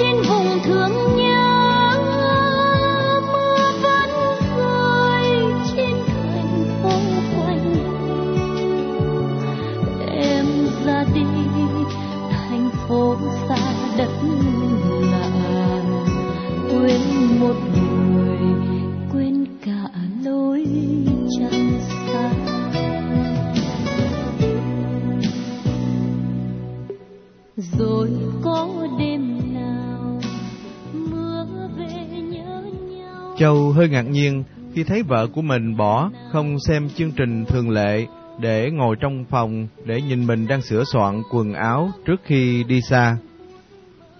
trên vùng thương nhớ hơi ngạc nhiên khi thấy vợ của mình bỏ không xem chương trình thường lệ để ngồi trong phòng để nhìn mình đang sửa soạn quần áo trước khi đi xa.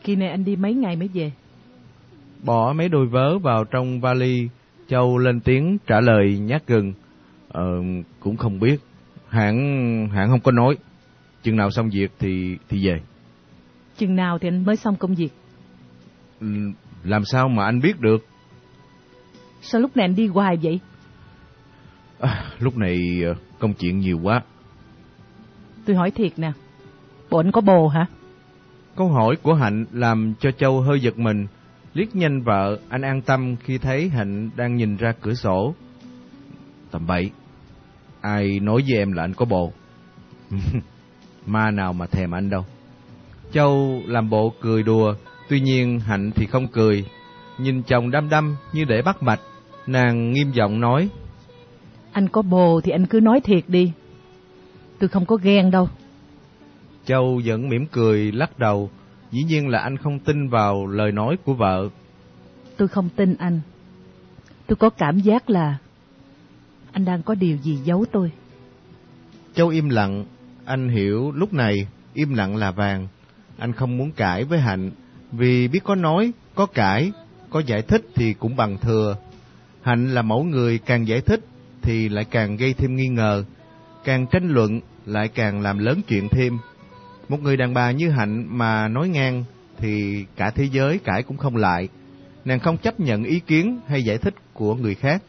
Kỳ này anh đi mấy ngày mới về? Bỏ mấy đôi vớ vào trong vali, Châu lên tiếng trả lời nhát gừng. Ờ, cũng không biết. Hãng hãng không có nói. Chừng nào xong việc thì thì về. Chừng nào thì anh mới xong công việc? Ừ, Làm sao mà anh biết được? Sao lúc này anh đi hoài vậy? À, lúc này ờ, công chuyện nhiều quá. Tôi hỏi thiệt nè. Bộ anh có bồ hả? Câu hỏi của Hạnh làm cho Châu hơi giật mình. Liếc nhanh vợ, anh an tâm khi thấy Hạnh đang nhìn ra cửa sổ. Tầm bậy, ai nói với em là anh có bồ? Ma nào mà thèm anh đâu. Châu làm bộ cười đùa, tuy nhiên Hạnh thì không cười. Nhìn chồng đăm đăm như để bắt mạch, nàng nghiêm giọng nói. Anh có bồ thì anh cứ nói thiệt đi. Tôi không có ghen đâu. Châu vẫn mỉm cười lắc đầu, dĩ nhiên là anh không tin vào lời nói của vợ. Tôi không tin anh. Tôi có cảm giác là anh đang có điều gì giấu tôi. Châu im lặng, anh hiểu lúc này im lặng là vàng. Anh không muốn cãi với Hạnh, vì biết có nói, có cãi, có giải thích thì cũng bằng thừa. Hạnh là mẫu người càng giải thích thì lại càng gây thêm nghi ngờ, càng tranh luận lại càng làm lớn chuyện thêm. Một người đàn bà như Hạnh mà nói ngang thì cả thế giới cãi cũng không lại. Nàng không chấp nhận ý kiến hay giải thích của người khác.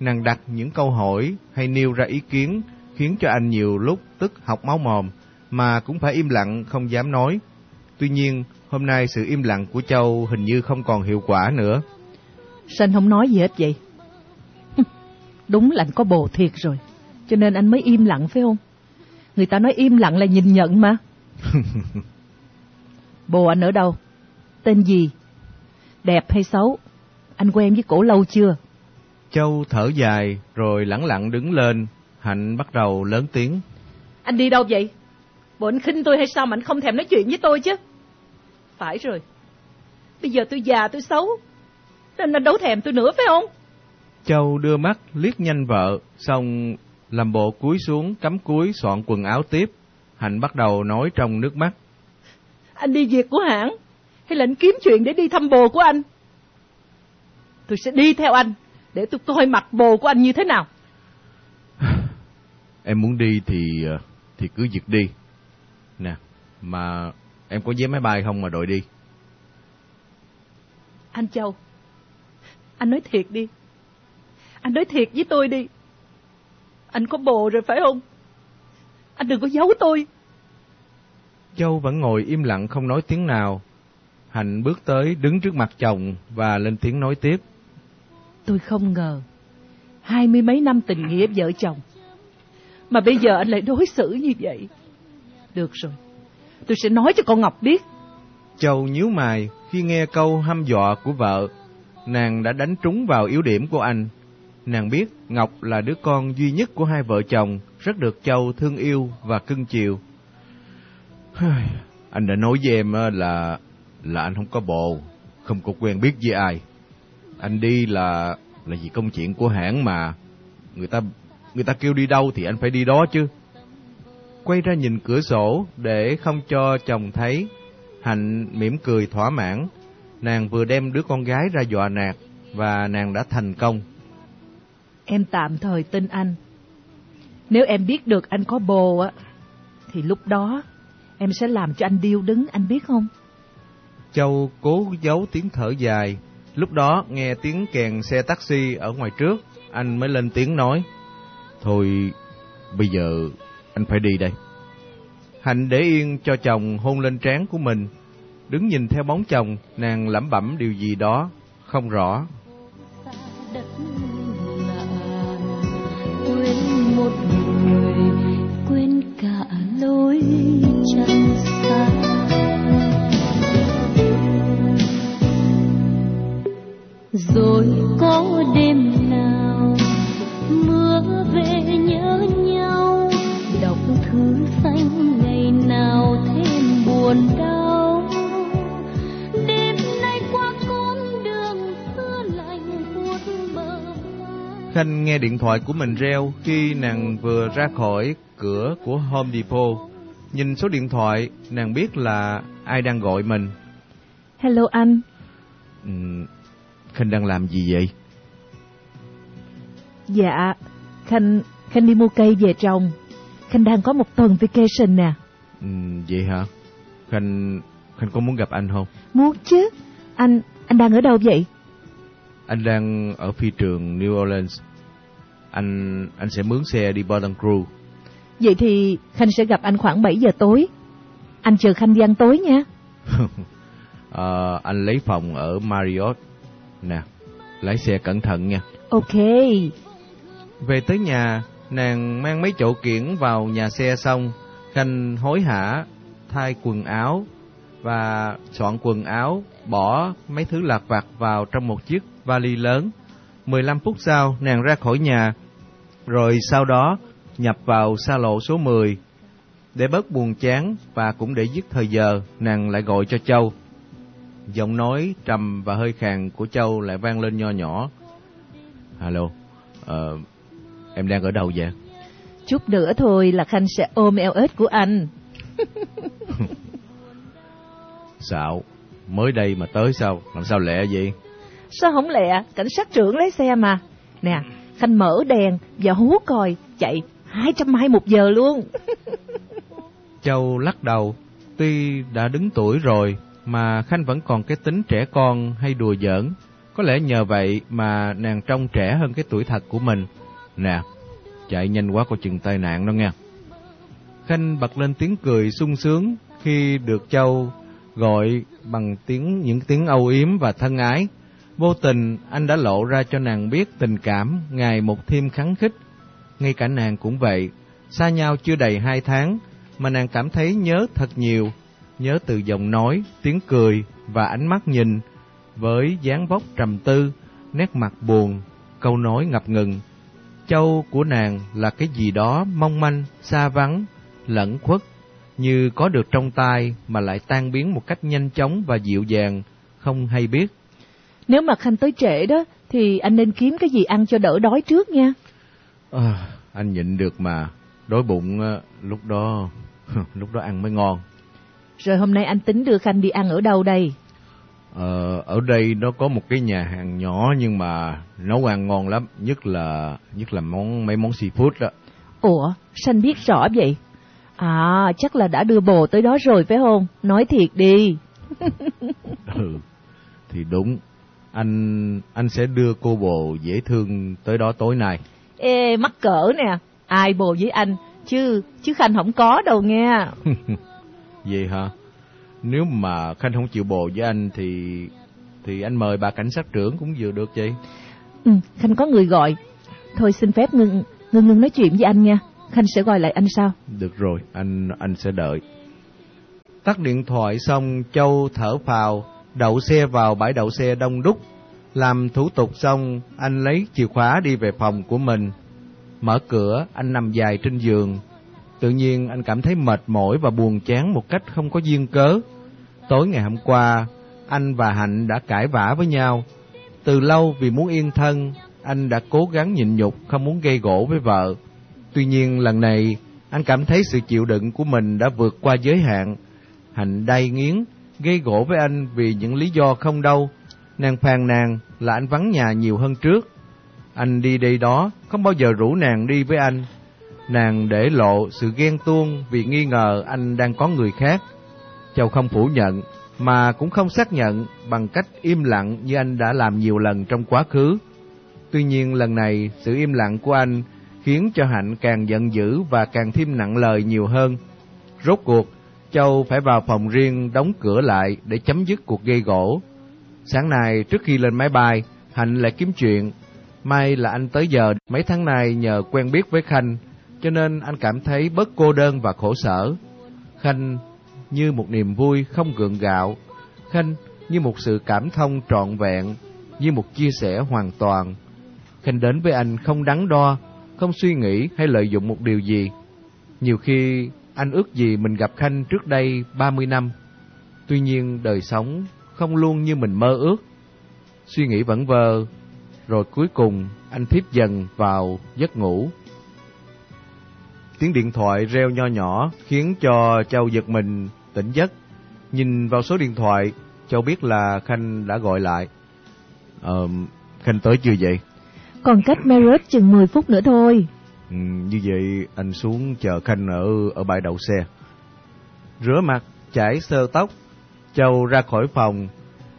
Nàng đặt những câu hỏi hay nêu ra ý kiến khiến cho anh nhiều lúc tức học máu mồm mà cũng phải im lặng không dám nói. Tuy nhiên, hôm nay sự im lặng của Châu hình như không còn hiệu quả nữa. Sao anh không nói gì hết vậy? Đúng là anh có bồ thiệt rồi. Cho nên anh mới im lặng phải không? Người ta nói im lặng là nhìn nhận mà. bồ anh ở đâu? Tên gì? Đẹp hay xấu? Anh quen với cổ lâu chưa? Châu thở dài rồi lẳng lặng đứng lên. Hạnh bắt đầu lớn tiếng. Anh đi đâu vậy? Bộ anh khinh tôi hay sao mà anh không thèm nói chuyện với tôi chứ? Phải rồi. Bây giờ tôi già tôi xấu. Nên anh đâu thèm tôi nữa phải không? Châu đưa mắt liếc nhanh vợ, xong làm bộ cúi xuống cắm cúi soạn quần áo tiếp. Hạnh bắt đầu nói trong nước mắt. Anh đi việc của hãng hay là anh kiếm chuyện để đi thăm bồ của anh? Tôi sẽ đi theo anh để tôi coi mặt bồ của anh như thế nào. Em muốn đi thì thì cứ việc đi. Nè, mà em có vé máy bay không mà đội đi? Anh Châu, anh nói thiệt đi. Anh nói thiệt với tôi đi. Anh có bồ rồi phải không? Anh đừng có giấu tôi. Châu vẫn ngồi im lặng không nói tiếng nào. Hạnh bước tới đứng trước mặt chồng và lên tiếng nói tiếp. Tôi không ngờ, hai mươi mấy năm tình nghĩa vợ chồng, mà bây giờ anh lại đối xử như vậy. Được rồi, tôi sẽ nói cho con Ngọc biết. Châu nhíu mày khi nghe câu hăm dọa của vợ. Nàng đã đánh trúng vào yếu điểm của anh. Nàng biết Ngọc là đứa con duy nhất của hai vợ chồng, rất được Châu thương yêu và cưng chiều. Anh đã nói với em ờ, là là anh không có bồ, không có quen biết với ai. Anh đi là là vì công chuyện của hãng mà. Người ta người ta kêu đi đâu thì anh phải đi đó chứ. Quay ra nhìn cửa sổ để không cho chồng thấy. Hạnh mỉm cười thỏa mãn. Nàng vừa đem đứa con gái ra dọa nạt và nàng đã thành công. Em tạm thời tin anh. Nếu em biết được anh có bồ á, thì lúc đó em sẽ làm cho anh điêu đứng, anh biết không? Châu cố giấu tiếng thở dài. Lúc đó nghe tiếng kèn xe taxi ở ngoài trước, anh mới lên tiếng nói. Thôi, bây giờ anh phải đi đây. Hạnh để yên cho chồng hôn lên trán của mình. đứng nhìn theo bóng chồng, nàng lẩm bẩm điều gì đó, không rõ. đất lối xa rồi có đêm nào mưa về nhớ nhau, đọc thư xanh ngày nào thêm buồn đau đêm nay qua con đường xưa lạnh buốt bờ. Khanh nghe điện thoại của mình reo khi nàng vừa ra khỏi cửa của Home Depot. Nhìn số điện thoại, nàng biết là ai đang gọi mình. Hello anh, Ừm, Khanh đang làm gì vậy? dạ, Khanh, Khanh đi mua cây về trồng. Khanh đang có một tuần vacation nè. Ừm, vậy hả? Khanh Khanh có muốn gặp anh không? Muốn chứ, anh, anh đang ở đâu vậy? Anh đang ở phi trường New Orleans. Anh anh sẽ mướn xe đi Baton Rouge. Vậy thì Khanh sẽ gặp anh khoảng 7 giờ tối. Anh chờ Khanh đi ăn tối nha. Ờ, anh lấy phòng ở Marriott. Nè, lái xe cẩn thận nha. Ok, Về tới nhà, nàng mang mấy chậu kiển vào nhà xe xong, Khanh hối hả thay quần áo và soạn quần áo, bỏ mấy thứ lặt vặt vào trong một chiếc vali lớn. 15 phút sau, nàng ra khỏi nhà, rồi sau đó nhập vào xa lộ số 10. Để bớt buồn chán và cũng để giết thời giờ, nàng lại gọi cho Châu. Giọng nói trầm và hơi khàn của Châu lại vang lên nho nhỏ. Alo, ờ, em đang ở đâu vậy? chút nữa thôi là Khanh sẽ ôm eo ếch của anh. Xạo, mới đây mà tới sao? Làm sao lẹ vậy? Sao không lẹ, cảnh sát trưởng lấy xe mà. Nè, Khanh mở đèn và hú còi, chạy 200 mai một giờ luôn. Châu lắc đầu, tuy đã đứng tuổi rồi mà Khanh vẫn còn cái tính trẻ con hay đùa giỡn. Có lẽ nhờ vậy mà nàng trông trẻ hơn cái tuổi thật của mình. Nè, chạy nhanh quá coi chừng tai nạn đó nghe. Khanh bật lên tiếng cười sung sướng khi được Châu gọi bằng tiếng những tiếng âu yếm và thân ái. Vô tình anh đã lộ ra cho nàng biết tình cảm ngày một thêm khắng khích. Ngay cả nàng cũng vậy, xa nhau chưa đầy hai tháng mà nàng cảm thấy nhớ thật nhiều, nhớ từ giọng nói, tiếng cười và ánh mắt nhìn với dáng vóc trầm tư, nét mặt buồn, câu nói ngập ngừng. Châu của nàng là cái gì đó mong manh, xa vắng, lẫn khuất, như có được trong tay mà lại tan biến một cách nhanh chóng và dịu dàng, không hay biết. Nếu mà Khanh tới trễ đó, thì anh nên kiếm cái gì ăn cho đỡ đói trước nha. À, anh nhịn được mà, đói bụng á, lúc đó lúc đó ăn mới ngon. Rồi hôm nay anh tính đưa Khanh đi ăn ở đâu đây? Ờ, ở đây nó có một cái nhà hàng nhỏ nhưng mà nấu ăn ngon lắm, nhất là nhất là món mấy món seafood đó. Ủa, sao anh biết rõ vậy? À, chắc là đã đưa bồ tới đó rồi phải không? Nói thiệt đi. Ừ, thì đúng. Anh anh sẽ đưa cô bồ dễ thương tới đó tối nay. Ê, mắc cỡ nè. Ai bồ với anh? Chứ, chứ Khanh không có đâu nghe. Vậy hả? Nếu mà Khanh không chịu bồ với anh thì thì anh mời bà cảnh sát trưởng cũng vừa được vậy. Ừ, Khanh có người gọi. Thôi xin phép ngưng, ngưng ngưng nói chuyện với anh nha. Khanh sẽ gọi lại anh sau. Được rồi, anh anh sẽ đợi. Tắt điện thoại xong, Châu thở phào, đậu xe vào bãi đậu xe đông đúc. Làm thủ tục xong, anh lấy chìa khóa đi về phòng của mình. Mở cửa, anh nằm dài trên giường. Tự nhiên anh cảm thấy mệt mỏi và buồn chán một cách không có duyên cớ. Tối ngày hôm qua, anh và Hạnh đã cãi vã với nhau. Từ lâu vì muốn yên thân, anh đã cố gắng nhịn nhục không muốn gây gỗ với vợ. Tuy nhiên lần này, anh cảm thấy sự chịu đựng của mình đã vượt qua giới hạn. Hạnh đay nghiến, gây gỗ với anh vì những lý do không đâu. Nàng phàn nàn là anh vắng nhà nhiều hơn trước. Anh đi đây đó, không bao giờ rủ nàng đi với anh. Nàng để lộ sự ghen tuông vì nghi ngờ anh đang có người khác. Châu không phủ nhận, mà cũng không xác nhận bằng cách im lặng như anh đã làm nhiều lần trong quá khứ. Tuy nhiên lần này, sự im lặng của anh khiến cho Hạnh càng giận dữ và càng thêm nặng lời nhiều hơn. Rốt cuộc, Châu phải vào phòng riêng đóng cửa lại để chấm dứt cuộc gây gỗ. Sáng nay trước khi lên máy bay, Hạnh lại kiếm chuyện. May là anh tới giờ, mấy tháng nay nhờ quen biết với Khanh, cho nên anh cảm thấy bớt cô đơn và khổ sở. Khanh như một niềm vui không gượng gạo, Khanh như một sự cảm thông trọn vẹn, như một chia sẻ hoàn toàn. Khanh đến với anh không đắn đo, không suy nghĩ hay lợi dụng một điều gì. Nhiều khi anh ước gì mình gặp Khanh trước đây 30 năm. Tuy nhiên đời sống không luôn như mình mơ ước. Suy nghĩ vẫn vơ, rồi cuối cùng anh thiếp dần vào giấc ngủ. Tiếng điện thoại reo nho nhỏ khiến cho Châu giật mình tỉnh giấc. Nhìn vào số điện thoại, Châu biết là Khanh đã gọi lại. Ờ, Khanh tới chưa vậy? Còn cách Marriott chừng 10 phút nữa thôi. Ừ, như vậy anh xuống chờ Khanh ở ở bãi đậu xe. Rửa mặt, chải sơ tóc, Châu ra khỏi phòng.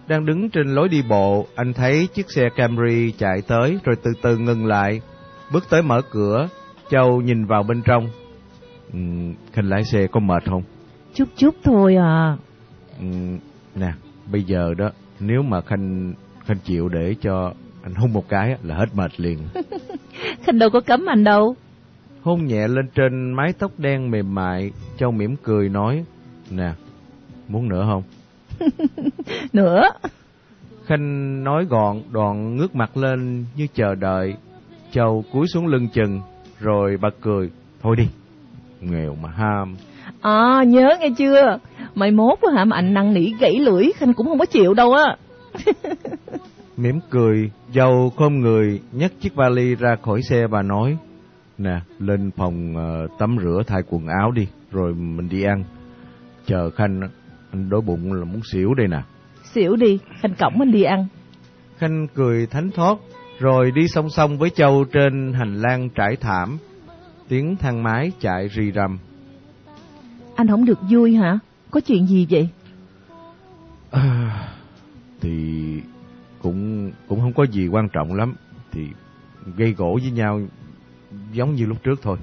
Đang đứng trên lối đi bộ, anh thấy chiếc xe Camry chạy tới rồi từ từ ngừng lại. Bước tới mở cửa, Châu nhìn vào bên trong. Ừ, Khanh lái xe có mệt không? Chút chút thôi à. Ừ, nè, bây giờ đó, nếu mà Khanh Khanh chịu để cho anh hôn một cái là hết mệt liền. Khanh đâu có cấm anh đâu. Hôn nhẹ lên trên mái tóc đen mềm mại, Châu mỉm cười nói, Nè, muốn nữa không? Nữa. Khanh nói gọn, đoạn ngước mặt lên như chờ đợi. Châu cúi xuống lưng chừng, rồi bật cười, thôi đi, nghèo mà ham. À nhớ nghe chưa? Mai mốt á hả mà anh năn nỉ gãy lưỡi Khanh cũng không có chịu đâu á. Mỉm cười, dâu khom người nhấc chiếc vali ra khỏi xe và nói, Nè, lên phòng uh, tắm rửa thay quần áo đi, rồi mình đi ăn. Chờ Khanh, anh đói bụng là muốn xỉu đây nè. Xỉu đi, Khanh cổng anh đi ăn. Khanh cười thánh thót, rồi đi song song với Châu trên hành lang trải thảm. Tiếng thang máy chạy rì rầm. Anh không được vui hả? Có chuyện gì vậy? À, thì cũng cũng không có gì quan trọng lắm. Thì gây gỗ với nhau giống như lúc trước thôi.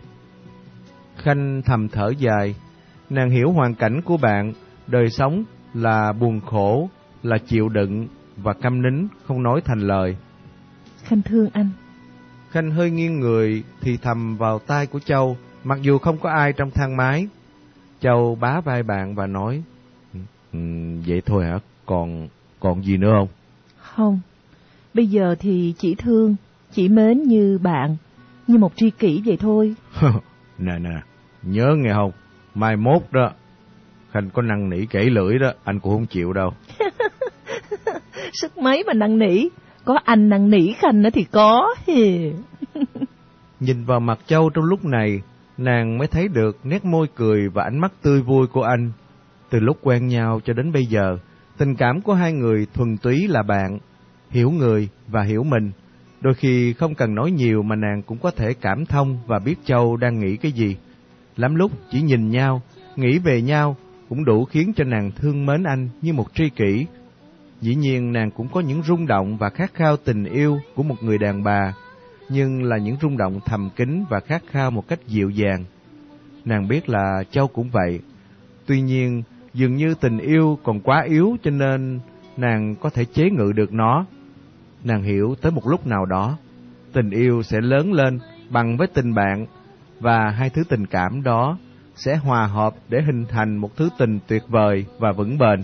Khanh thầm thở dài, nàng hiểu hoàn cảnh của bạn, đời sống là buồn khổ, là chịu đựng và câm nín không nói thành lời. Khanh thương anh. Khanh hơi nghiêng người thì thầm vào tai của Châu, mặc dù không có ai trong thang máy. Châu bá vai bạn và nói, ừ, vậy thôi hả, còn còn gì nữa không? Không, bây giờ thì chỉ thương, chỉ mến như bạn, như một tri kỷ vậy thôi. nè nè, nhớ nghe không, mai mốt đó, Khanh có năn nỉ kể lưỡi đó, anh cũng không chịu đâu. Sức mấy mà năn nỉ, có anh năn nỉ Khanh thì có. Nhìn vào mặt Châu trong lúc này, nàng mới thấy được nét môi cười và ánh mắt tươi vui của anh. Từ lúc quen nhau cho đến bây giờ, tình cảm của hai người thuần túy là bạn, hiểu người và hiểu mình. Đôi khi không cần nói nhiều mà nàng cũng có thể cảm thông và biết Châu đang nghĩ cái gì. Lắm lúc chỉ nhìn nhau, nghĩ về nhau cũng đủ khiến cho nàng thương mến anh như một tri kỷ. Dĩ nhiên nàng cũng có những rung động và khát khao tình yêu của một người đàn bà, nhưng là những rung động thầm kín và khát khao một cách dịu dàng. Nàng biết là Châu cũng vậy. Tuy nhiên, dường như tình yêu còn quá yếu cho nên nàng có thể chế ngự được nó. Nàng hiểu tới một lúc nào đó, tình yêu sẽ lớn lên bằng với tình bạn và hai thứ tình cảm đó sẽ hòa hợp để hình thành một thứ tình tuyệt vời và vững bền.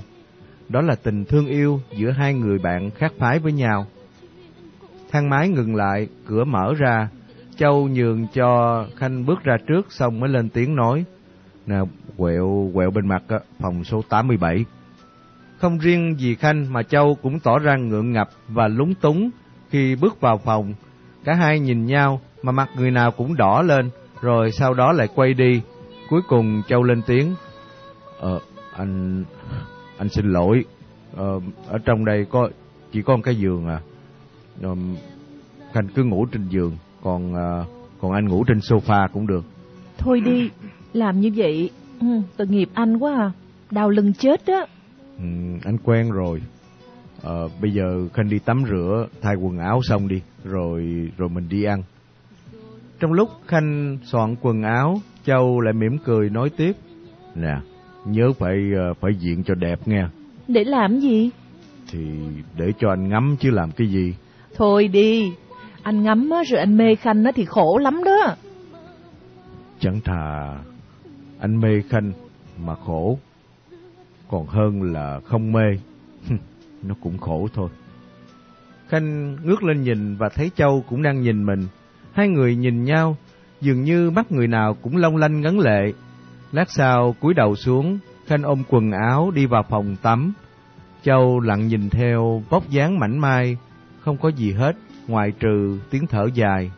Đó là tình thương yêu giữa hai người bạn khác phái với nhau. Thang máy ngừng lại, cửa mở ra. Châu nhường cho Khanh bước ra trước xong mới lên tiếng nói. Nè, quẹo, quẹo bên mặt, phòng số 87. Không riêng gì Khanh mà Châu cũng tỏ ra ngượng ngập và lúng túng khi bước vào phòng. Cả hai nhìn nhau mà mặt người nào cũng đỏ lên, rồi sau đó lại quay đi. Cuối cùng Châu lên tiếng. Ờ, anh... anh xin lỗi. Ờ, ở trong đây có chỉ có một cái giường à. Ờ, Khanh cứ ngủ trên giường, còn à, còn anh ngủ trên sofa cũng được. Thôi đi, làm như vậy, ừ, tội nghiệp anh quá à, đau lưng chết á. Ừ, anh quen rồi. Ờ, bây giờ Khanh đi tắm rửa, thay quần áo xong đi, rồi rồi mình đi ăn. Trong lúc Khanh soạn quần áo, Châu lại mỉm cười nói tiếp. Nè, nhớ phải ờ, phải diện cho đẹp nghe. Để làm gì? Thì để cho anh ngắm chứ làm cái gì. Thôi đi, anh ngắm á, rồi anh mê Khanh thì khổ lắm đó. Chẳng thà anh mê Khanh mà khổ, còn hơn là không mê. Nó cũng khổ thôi. Khanh ngước lên nhìn và thấy Châu cũng đang nhìn mình. Hai người nhìn nhau, dường như mắt người nào cũng long lanh ngấn lệ. Lát sau cúi đầu xuống, Khanh ôm quần áo đi vào phòng tắm. Châu lặng nhìn theo vóc dáng mảnh mai, không có gì hết, ngoại trừ tiếng thở dài.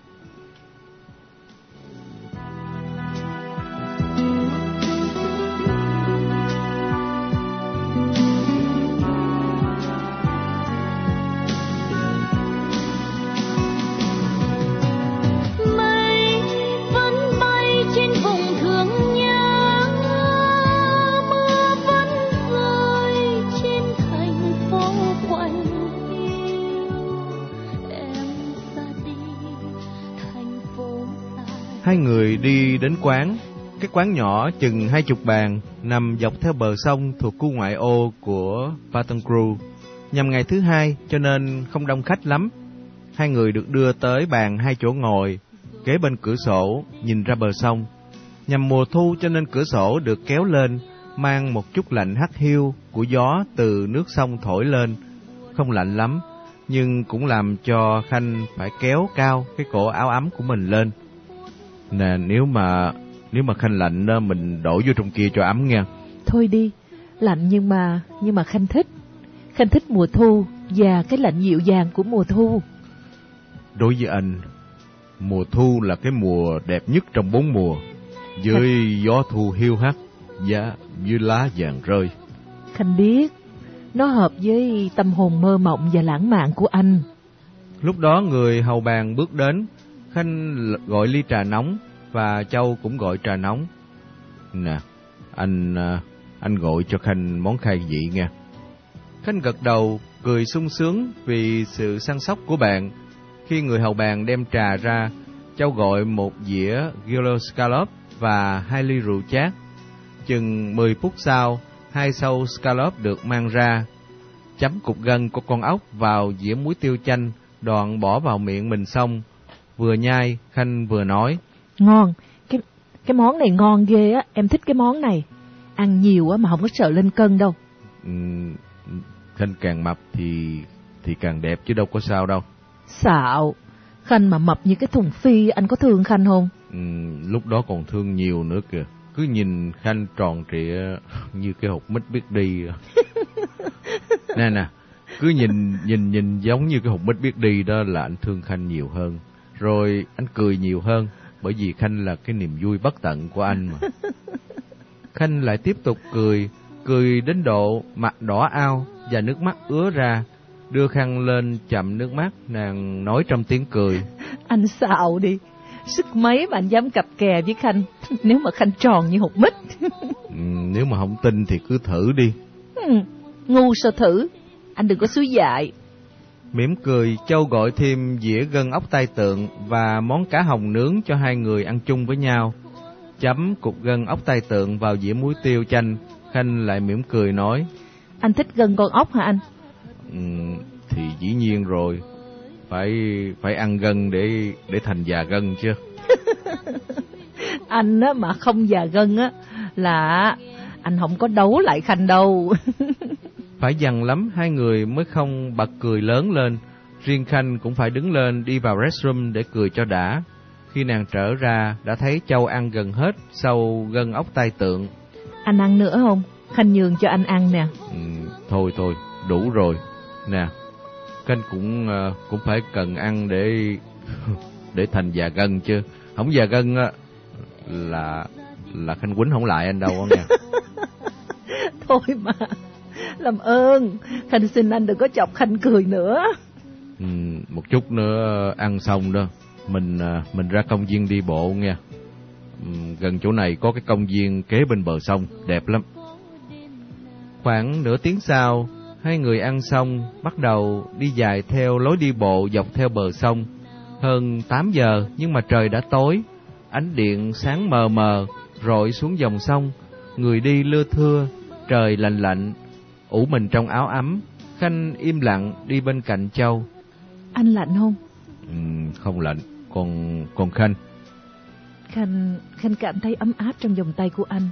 Hai người đi đến quán, cái quán nhỏ chừng hai chục bàn, nằm dọc theo bờ sông thuộc khu ngoại ô của Baton Rouge. Nhằm ngày thứ hai cho nên không đông khách lắm. Hai người được đưa tới bàn hai chỗ ngồi, kế bên cửa sổ, nhìn ra bờ sông. Nhằm mùa thu cho nên cửa sổ được kéo lên, mang một chút lạnh hắt hiu của gió từ nước sông thổi lên. Không lạnh lắm, nhưng cũng làm cho Khanh phải kéo cao cái cổ áo ấm của mình lên. Nè, nếu mà nếu mà khanh lạnh đó mình đổ vô trong kia cho ấm nha. Thôi đi, lạnh nhưng mà nhưng mà Khanh thích. Khanh thích mùa thu và cái lạnh dịu dàng của mùa thu. Đối với anh, mùa thu là cái mùa đẹp nhất trong bốn mùa. Với gió thu hiu hắt, giá như lá vàng rơi. Khanh biết, nó hợp với tâm hồn mơ mộng và lãng mạn của anh. Lúc đó người hầu bàn bước đến, Khanh gọi ly trà nóng và Châu cũng gọi trà nóng. Nè, anh à, anh gọi cho Khanh món khai vị nha. Khanh gật đầu, cười sung sướng vì sự săn sóc của bạn. Khi người hầu bàn đem trà ra, Châu gọi một dĩa Gilo Scallop và hai ly rượu chát. Chừng 10 phút sau, hai sâu scallop được mang ra. Chấm cục gân của con ốc vào dĩa muối tiêu chanh, đoạn bỏ vào miệng mình xong. Vừa nhai, Khanh vừa nói. Ngon, cái cái món này ngon ghê á, em thích cái món này. Ăn nhiều á mà không có sợ lên cân đâu. "Ừm, Khanh càng mập thì thì càng đẹp chứ đâu có sao đâu. Xạo, Khanh mà mập như cái thùng phi, anh có thương Khanh không? Ừm, lúc đó còn thương nhiều nữa kìa. Cứ nhìn Khanh tròn trịa như cái hộp mít biết đi. nè nè, cứ nhìn nhìn nhìn giống như cái hộp mít biết đi đó là anh thương Khanh nhiều hơn. Rồi anh cười nhiều hơn bởi vì Khanh là cái niềm vui bất tận của anh mà. Khanh lại tiếp tục cười, cười đến độ mặt đỏ ao và nước mắt ứa ra. Đưa khăn lên chậm nước mắt, nàng nói trong tiếng cười. Anh xạo đi. Sức mấy mà anh dám cặp kè với Khanh nếu mà Khanh tròn như hột mít. Ừm, nếu mà không tin thì cứ thử đi. Ừ, ngu sao thử. Anh đừng có suối dại. Mỉm cười, Châu gọi thêm dĩa gân ốc tai tượng và món cá hồng nướng cho hai người ăn chung với nhau. Chấm cục gân ốc tai tượng vào dĩa muối tiêu chanh, Khanh lại mỉm cười nói, Anh thích gân con ốc hả anh? "Ừm, thì dĩ nhiên rồi, phải phải ăn gân để để thành già gân chứ. Anh á mà không già gân á là anh không có đấu lại Khanh đâu. Phải dằn lắm hai người mới không bật cười lớn lên. Riêng Khanh cũng phải đứng lên đi vào restroom để cười cho đã. Khi nàng trở ra đã thấy Châu ăn gần hết sau gân ốc tai tượng. anh ăn nữa không? Khanh nhường cho anh ăn nè. Ừ, thôi thôi, đủ rồi. Nè, Khanh cũng ờ, cũng phải cần ăn để để thành già gân chứ. Không già gân á là là Khanh quýnh không lại anh đâu nha. Thôi mà. Làm ơn, Khanh xin anh đừng có chọc Khanh cười nữa. Ừ, một chút nữa ờ, ăn xong đó mình ờ, mình ra công viên đi bộ nha ừ, gần chỗ này có cái công viên kế bên bờ sông đẹp lắm. Khoảng nửa tiếng sau hai người ăn xong bắt đầu đi dài theo lối đi bộ dọc theo bờ sông. Hơn 8 giờ nhưng mà trời đã tối ánh điện sáng mờ mờ rọi xuống dòng sông. Người đi lưa thưa, trời lạnh lạnh, ủ mình trong áo ấm, Khanh im lặng đi bên cạnh Châu. Anh lạnh không? Ừ, không lạnh, còn còn Khanh. Khanh, Khanh cảm thấy ấm áp trong vòng tay của anh.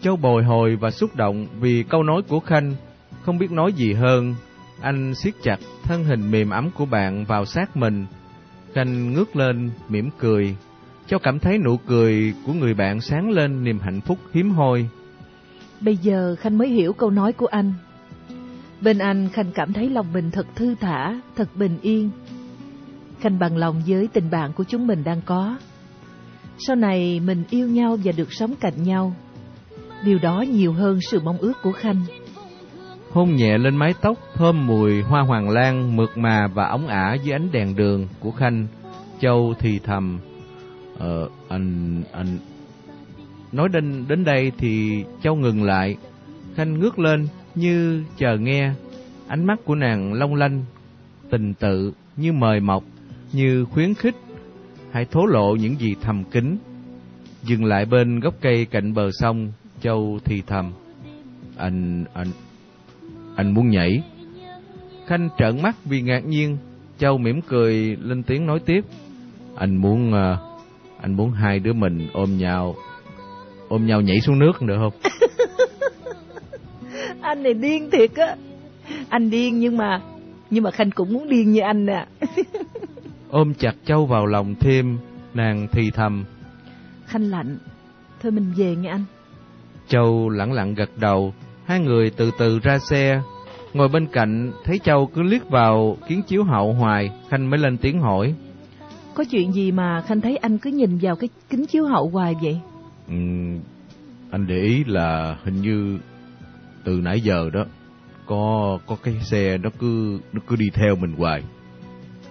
Châu bồi hồi và xúc động vì câu nói của Khanh, không biết nói gì hơn. Anh siết chặt thân hình mềm ấm của bạn vào sát mình. Khanh ngước lên, mỉm cười. Châu cảm thấy nụ cười của người bạn sáng lên niềm hạnh phúc hiếm hoi. Bây giờ Khanh mới hiểu câu nói của anh. Bên anh Khanh cảm thấy lòng mình thật thư thả, thật bình yên. Khanh bằng lòng với tình bạn của chúng mình đang có. Sau này mình yêu nhau và được sống cạnh nhau. Điều đó nhiều hơn sự mong ước của Khanh. Hôn nhẹ lên mái tóc thơm mùi hoa hoàng lan mượt mà và ống ả dưới ánh đèn đường của Khanh. Châu thì thầm, Ờ, anh, anh... Nói đến, đến đây thì Châu ngừng lại. Khanh ngước lên như chờ nghe. Ánh mắt của nàng long lanh, tình tự, như mời mọc, như khuyến khích. Hãy thố lộ những gì thầm kín. Dừng lại bên gốc cây cạnh bờ sông, Châu thì thầm. Anh, anh, anh muốn nhảy. Khanh trợn mắt vì ngạc nhiên, Châu mỉm cười lên tiếng nói tiếp. Anh muốn, à, anh muốn hai đứa mình ôm nhau, ôm nhau nhảy xuống nước được không? anh này điên thiệt á. Anh điên nhưng mà, nhưng mà Khanh cũng muốn điên như anh nè. ôm chặt Châu vào lòng thêm, nàng thì thầm. Khanh lạnh, thôi mình về nghe anh. Châu lặng lặng gật đầu, hai người từ từ ra xe. Ngồi bên cạnh, thấy Châu cứ liếc vào kiến chiếu hậu hoài, Khanh mới lên tiếng hỏi. Có chuyện gì mà Khanh thấy anh cứ nhìn vào cái kính chiếu hậu hoài vậy? Anh để ý là hình như từ nãy giờ đó có có cái xe nó cứ nó cứ đi theo mình hoài.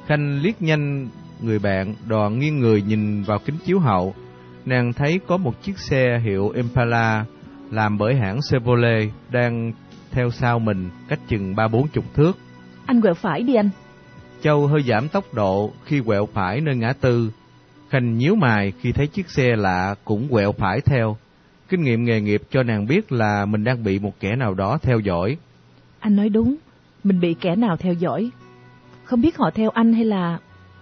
Khanh liếc nhanh người bạn, đoàn nghiêng người nhìn vào kính chiếu hậu, nàng thấy có một chiếc xe hiệu Impala làm bởi hãng Chevrolet đang theo sau mình cách chừng ba bốn chục thước. Anh quẹo phải đi anh. Châu hơi giảm tốc độ khi quẹo phải nơi ngã tư. Khanh nhíu mày khi thấy chiếc xe lạ cũng quẹo phải theo. Kinh nghiệm nghề nghiệp cho nàng biết là mình đang bị một kẻ nào đó theo dõi. Anh nói đúng, mình bị kẻ nào theo dõi. Không biết họ theo anh hay là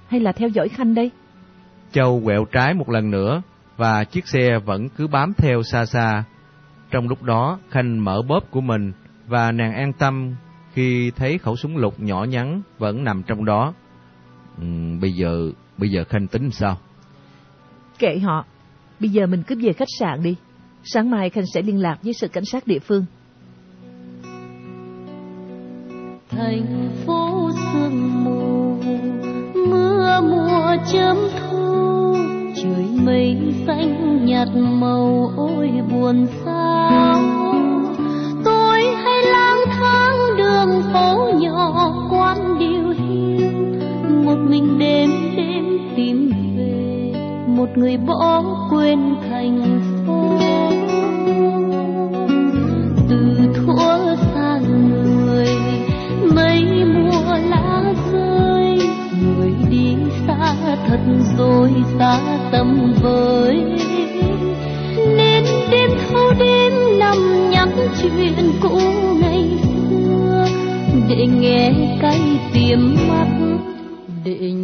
hay là theo dõi Khanh đây? Châu quẹo trái một lần nữa và chiếc xe vẫn cứ bám theo xa xa. Trong lúc đó, Khanh mở bóp của mình và nàng an tâm khi thấy khẩu súng lục nhỏ nhắn vẫn nằm trong đó. Ừ, bây giờ, bây giờ Khanh tính sao? Kệ họ, bây giờ mình cứ về khách sạn đi. Sáng mai Khanh sẽ liên lạc với sự cảnh sát địa phương. Thành phố sương mù, mưa mùa chớm thu, trời mây xanh nhạt màu ôi buồn sao. Người bỏ quên thành phố. Từ thuở xa người, mấy mùa lá rơi, người đi xa thật rồi xa tâm với nên đêm thâu đêm nằm nhắm chuyện cũ ngày xưa, để nghe cay tiềm mắt để nhớ